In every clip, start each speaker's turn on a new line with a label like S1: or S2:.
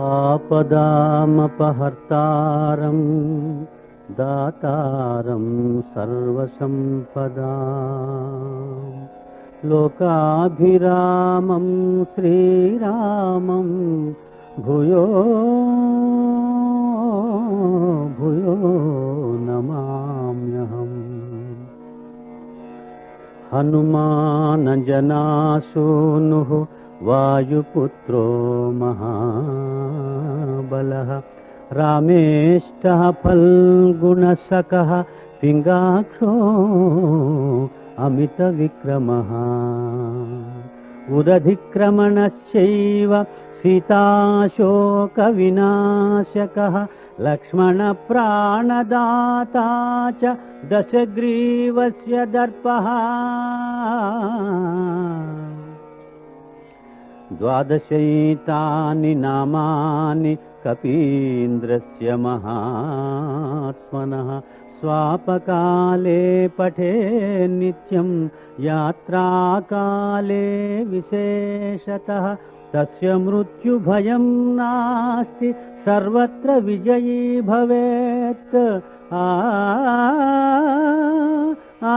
S1: आपदामपहर्तारं दातारं सर्वसम्पदा लोकाभिरामं श्रीरामं भूयो भूयो नमाम्यहम्। हनुमानजनासूनुः वायुपुत्रो महा मेष्टः फल्गुणसकः पिङ्गाक्षो अमितविक्रमः। उदधिक्रमणस्यैव सीताशोकविनाशकः लक्ष्मणप्राणदाता च दशग्रीवस्य दर्पः। द्वादशैतानि नामानि कपीन्द्रस्य महात्मनः स्वापकाले पठे नित्यं यात्राकाले विशेषतः तस्य मृत्युभयं नास्ति सर्वत्र विजयी भवेत् आ आ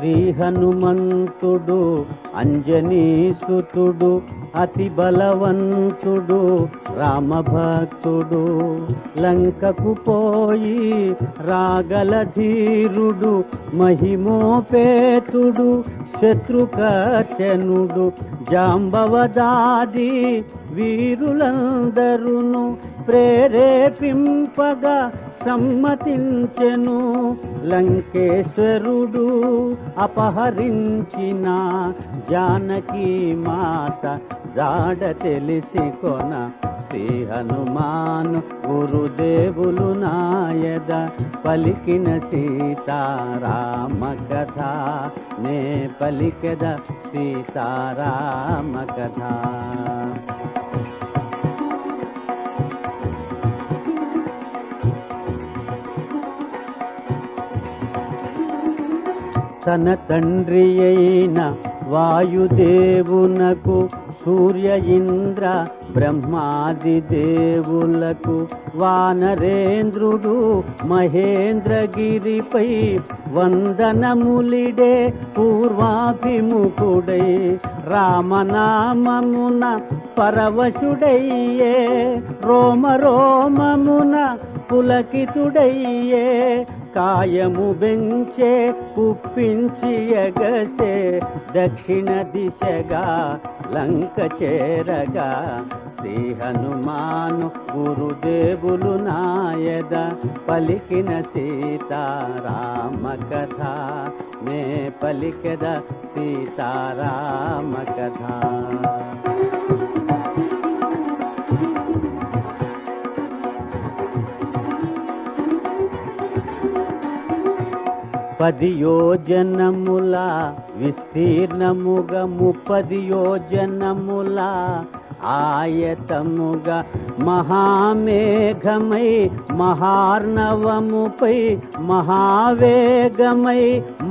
S1: శ్రీ హనుమంతుడు అంజనీసుతుడు అతి బలవంతుడు రామభక్తుడు. లంకకు పోయి రాగల ధీరుడు మహిమోపేతుడు శత్రుకర్షణుడు జాంబవదాది వీరులందరును ప్రేరేపింపగా సమ్మతించెను. లంకేశ్వరుడు అపహరించిన జానకి మాత జాడ తెలిసి కొన శ్రీ హనుమాన్ గురుదేవులు నాయద పలికిన సీతారామ కథ నే పలికెద సీతారామ కథ తన తండ్రి అయిన వాయుదేవునకు సూర్య ఇంద్ర బ్రహ్మాది దేవులకు వానరేంద్రుడు మహేంద్రగిరిపై వందనములిడే పూర్వాభిముఖుడై రామనామమున పరవశుడయ్యే రోమ రోమమున పులకితుడయ్యే కాయము బెంచే కుప్పించి ఎగసే దక్షిణ దిశగా లంక చేరగా. శ్రీ హనుమాను గురుదేవులు నాయద పలికిన సీతారామ కథ నే పలికద సీతారామ కథ పది యోజనముల విస్తీర్ణముగా ముప్పది యోజనముల ఆయతముగా మహామేఘమై మహార్ణవముపై మహావేగమై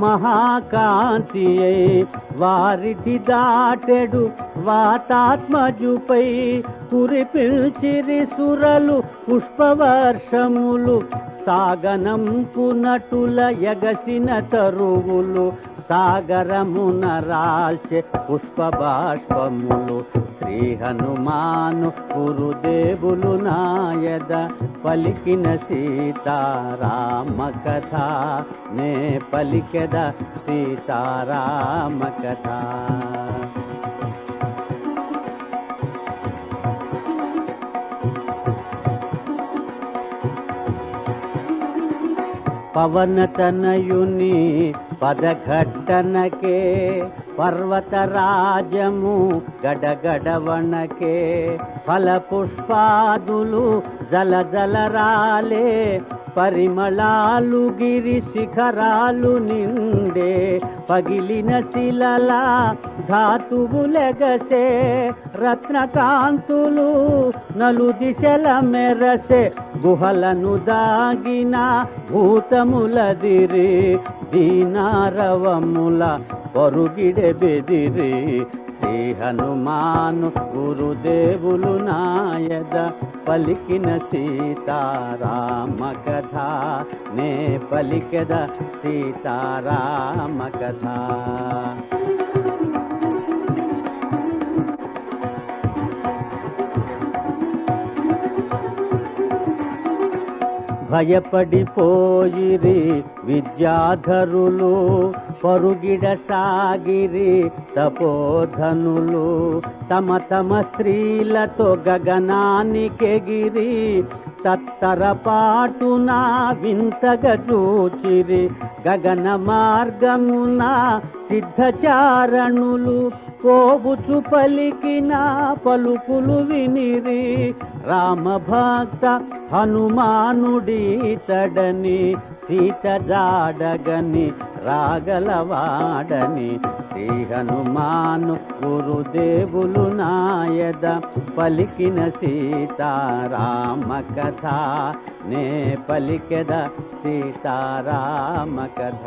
S1: మహాకాంతి వారిటి దాటెడు వాతాత్మజుపై కురిపిల్చిరి సురలు పుష్పవర్షములు సాగనంపు నటుల ఎగసిన తరువులు సాగరమున రాల్చే పుష్ప బాష్పములు శ్రీ హనుమాను గురుదేవులు నాయద పలికిన సీతారామ కథ నే పలికెద సీతారామ కథ పవనతనయుని పదఘట్టనకే పర్వతరాజము గడగడవనకే ఫల పుష్పాదులు జల జల పరిమళాలు గిరి శిఖరాలు నిండే పగిలిన శిలల ధాతువులెగసే రత్నకాంతులు నలు దిశల మెరసే గుహలను దాగిన భూతములదిరి దీనారవముల పొరుగిడె బెదిరి. శ్రీ హనుమాను గురుదేవులు నాయద పలికిన సీతారామ కథ నే పలికద సీతారామ కథ భయపడిపోయిరి విద్యాధరులు. పరుగిడ సాగిరి తపోధనులు తమ తమ స్త్రీలతో గగనానికెగిరి తత్తర పాటున వింతగా చూచిరి. గగన మార్గమున సిద్ధచారణులు కోబుచు పలికిన పలుకులు వినిరి. రామభక్త హనుమానుడీతడని సీత జాడగని రాగలవాడని శ్రీ హనుమాను గురుదేవులు నాయద పలికిన సీతారామ కథ నే పలికెద సీతారామ కథ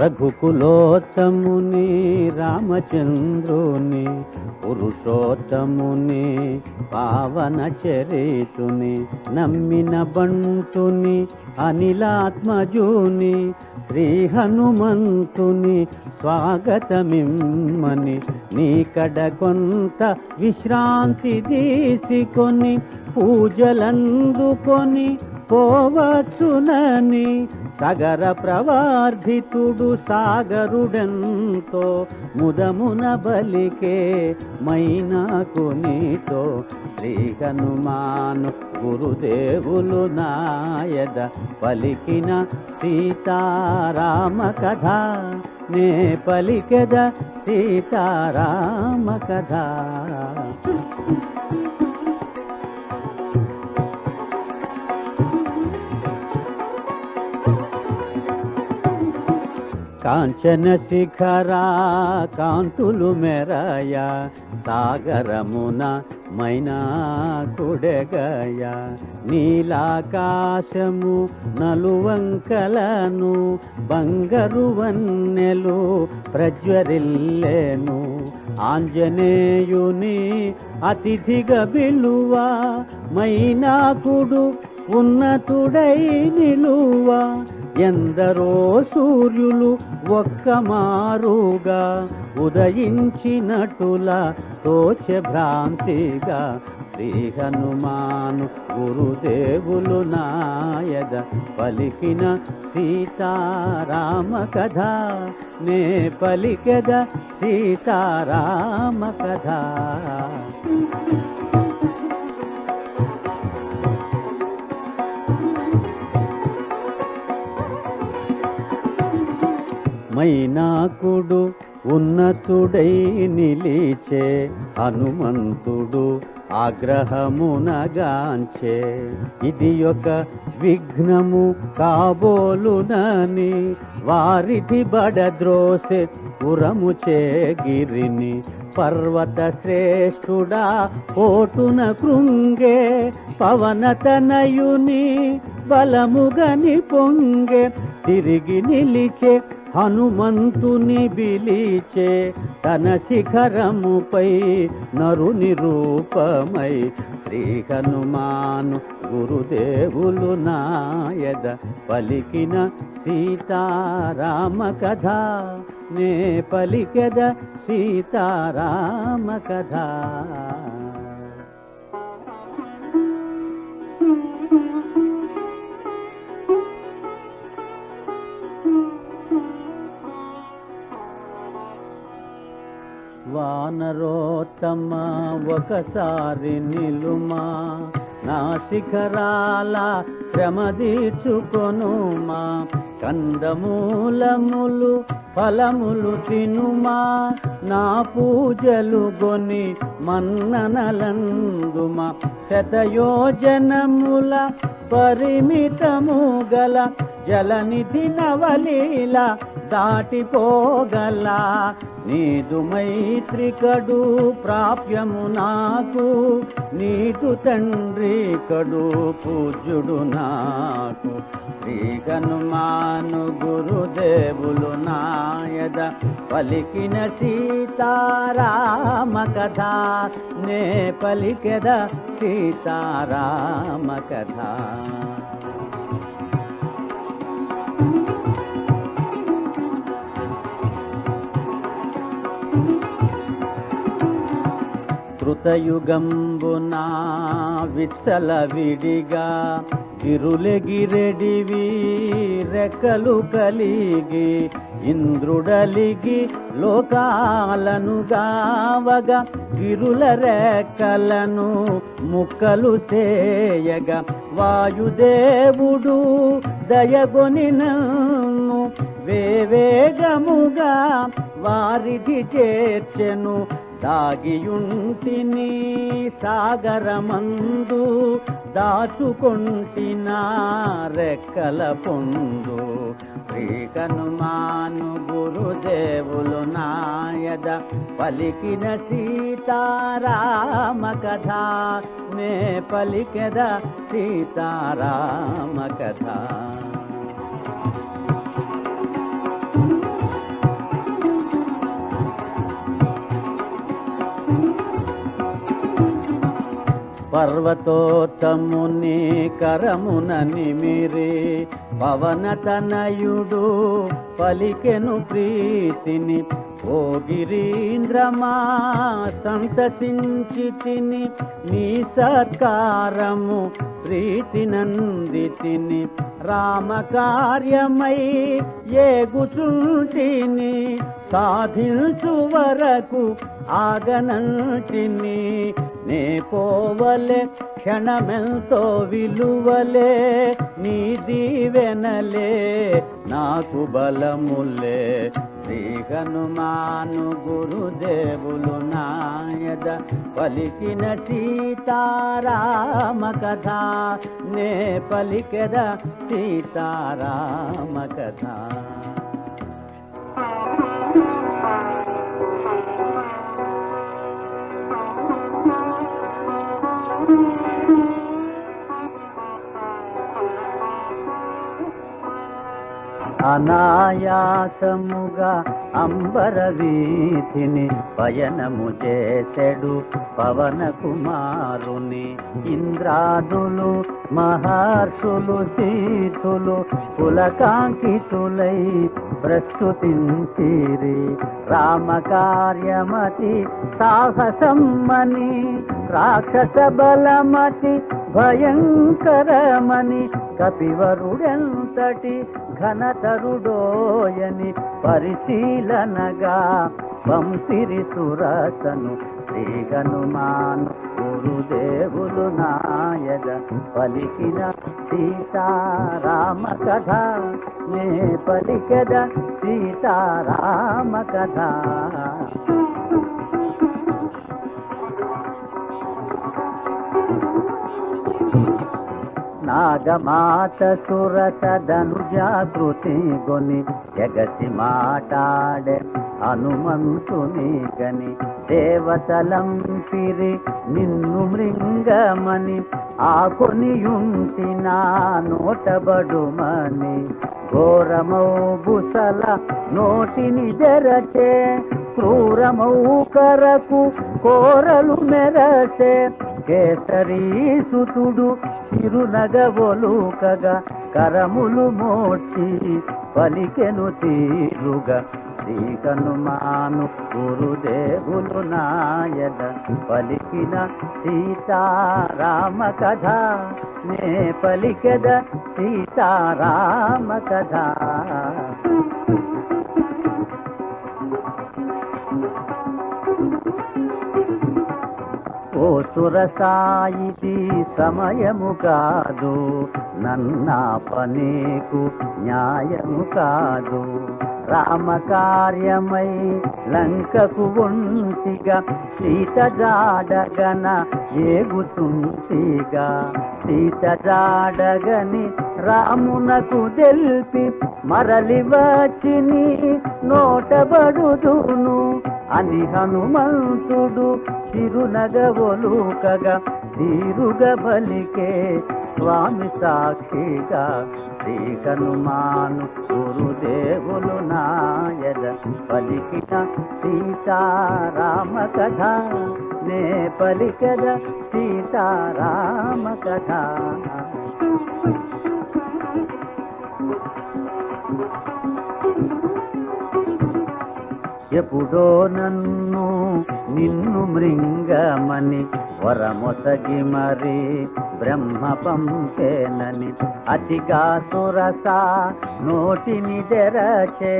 S1: రఘుకులోచముని రామచంద్రుని పురుషోత్తముని పావన చరితుని నమ్మిన బంటుని అనిలాత్మజుని శ్రీ హనుమంతుని స్వాగతమిమ్మని నీకడ కొంత విశ్రాంతి తీసుకొని పూజలందుకొని పోవచ్చునని సగర ప్రవార్ధితుడు సాగరుడంతో ముదమున బలికే మైనాకు నీతో శ్రీ హనుమాను గురుదేవులు నాయద పలికిన సీతారామ కథ. నే పలికెద సీతారామ కథ. కాంచన శిఖరా కాంతులు మెరయ సాగరమున మైనా కుడగయ. నీలాకాశము నలువంకలను బంగరు వన్నెలు ప్రజ్వరిల్లెను. ఆంజనేయుని అతిథిగా విలువ మైనాకుడు ఉన్నతుడై నిలువ. ఎందరో సూర్యులు ఒక్క మారుగా ఉదయించినటుల తోచభ్రాంతిగా శ్రీ హనుమాను గురుదేవులు నాయద పలికిన సీతారామ కథ. నే పలికెద సీతారామ కథ. మైనాకుడు ఉన్నతుడై నిలిచే హనుమంతుడు ఆగ్రహమునగాంచే. ఇది ఒక విఘ్నము కాబోలునని వారిది బడద్రోసె పురము చేగిరిని పర్వత శ్రేష్ఠుడా పోటున కృంగే పవనతనయుని బలముగని పొంగే తిరిగి నిలిచే హనుమంతుని బిలిచే తన శిఖరముపై నరుని రూపమై శ్రీ హనుమాను గురుదేవులు నాయద పలికిన సీతారామ కథ. నే పలికెద సీతారామ కథ. వానరోత్తమ ఒకసారి నిలుమా నా శిఖరాల శ్రమదీర్చుకొనుమా కందమూలములు ఫలములు తినుమా నా పూజలు గొని మన్ననలందుమా. శతయోజనముల పరిమితము గల జలనిధి నవలీల దాటిపోగల నీదు మైత్రికడు ప్రాప్యము నాకు నీదు తండ్రి కడు పూజ్యుడు నాకు. శ్రీ హనుమాను గురుదేవులు నాయద పలికిన సీతారామ కథ నే పలికెద సీతారామ కథ కృతయుగంబునా విచ్చల విడిగా గిరులెగిరెడివి రెక్కలు కలిగి ఇంద్రుడలిగి లోకాలను గావగా గిరుల రెక్కలను ముక్కలు చేయగా వాయుదేవుడు దయగొని వేవేగముగా వారిది చేర్చెను దాగియుంటిని సాగరమందు దాచుకొంటిన రెక్కల పొందు. శ్రీ హనుమాను గురుదేవులు నాయద పలికిన సీతారామ కథ నే పలికెద సీతారామ కథ పర్వతోత్తముని కరమున నిమిరి పవనతనయుడు పలికెను ప్రీతిని. ఓ గిరీంద్రమా సంతసించి తిని నీ సత్కారము ప్రీతి నంది తిని రామకార్యమై ఏగుచుంటిని సాధించు వరకు ఆగనంటిని. నే పోవలే క్షణమెంతో విలువలే నీ దీవెనలే నాకు బలములే. శ్రీ హనుమాను గురుదేవులు నాయద పలికిన సీతారామ కథ నే పలికెద సీతారామ కథ అనాయాసముగా అంబర వీధిని పయనము చేసెడు పవన కుమారుని ఇంద్రాదులు మహర్షులు తీర్థులు కులకాంకితులై ప్రస్తుతించిరి. రామకార్యమతి సాహసమ్మని రాక్షస బలమతి భయంకరమని కపివరుడెంతటి ఘనతరుడోయని పరిశీలనగా పంపిరి సురసను శ్రీ హనుమాను గురుదేవులు నాయద పలికిన సీతారామ కథ నే పలికద సీతారామ కథ నాగమాత సురత ధనుజాకృతి గొని జగతి మాటాడే హనుమంతుని గని దేవతలం పిరి నిన్ను మృంగమని ఆకొనియుంటి నా నోటబడుమని ఘోరమౌ బుసల నోటిని జరచే క్రూరమౌ కరకు కోరలు మెరచే కేసరీ సుతుడు చిరునగవొలుకగా కరములు మోచి పలికెను తీరుగా. శ్రీ హనుమాను గురుదేవులు నాయన పలికిన సీతారామ కథ నే పలికెద సీతారామ కథ. ఓ సురసాయిది సమయము కాదు నన్నా పనీకు న్యాయము కాదు. రామ కార్యమై లంకకు ఒంటిగా సీత జాడగన ఏగుతుంటిగా. సీత జాడగని రామునకు తెలిపి మరలి వచ్చిని నోటబడుదును అని హనుమంతుడు చిరునగవొలుకగా తీరుగా బలికే స్వామి సాక్షిగా శ్రీ హనుమాను గురుదేవులు నాయద పలికిన సీతారామ కథ. నే పలికద సీతారామ కథ. ఎప్పుడో నన్ను నిన్ను మృంగమని వరమొసగి మరి బ్రహ్మ పంపేనని అతిగా సురస నోటిని తెరచే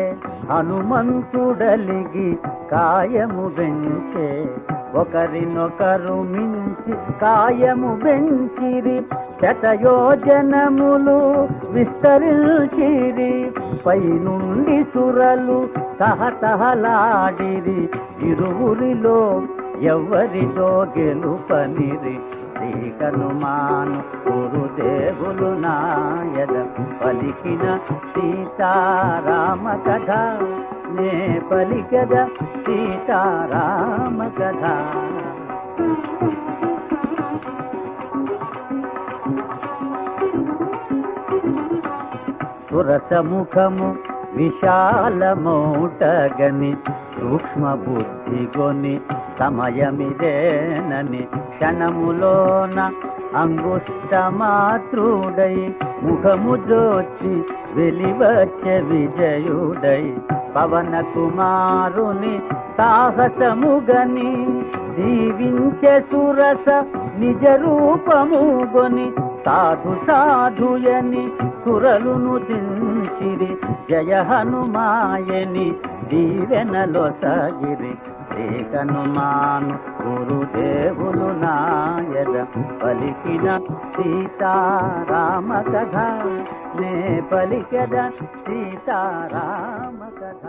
S1: హనుమంతుడలిగి కాయము పెంచే ఒకరినొకరు మించి కాయము పెంచిరి శతయోజనములు విస్తరించిరి పైనుండి సురలు తహతహలాడిరి ఇరువురిలో ఎవరిలో గెలుపనిరి. శ్రీకనుమాను గురుదేవులు నాయద పలికిన సీతారామ కథ నే పలికద సీతారామ కథ సురసముఖము విశాలమౌటగని సూక్ష్మ బుద్ధి కొని సమయమిదేనని క్షణములోన అంగుష్ట మాతృడై ముఖము జోచి వెలివచ్చ విజయుడై పవన కుమారుని సాహసముగని దీవించే సురస నిజ రూపముగొని సాధు సాధుయని సురలును దించిరి జయ హనుమాయని దీవెనలో సాగిరి శ్రీ మాను గురుదేవులు నాయద పలికిన సీతారామ కథ నే పలికద సీతారామ కథ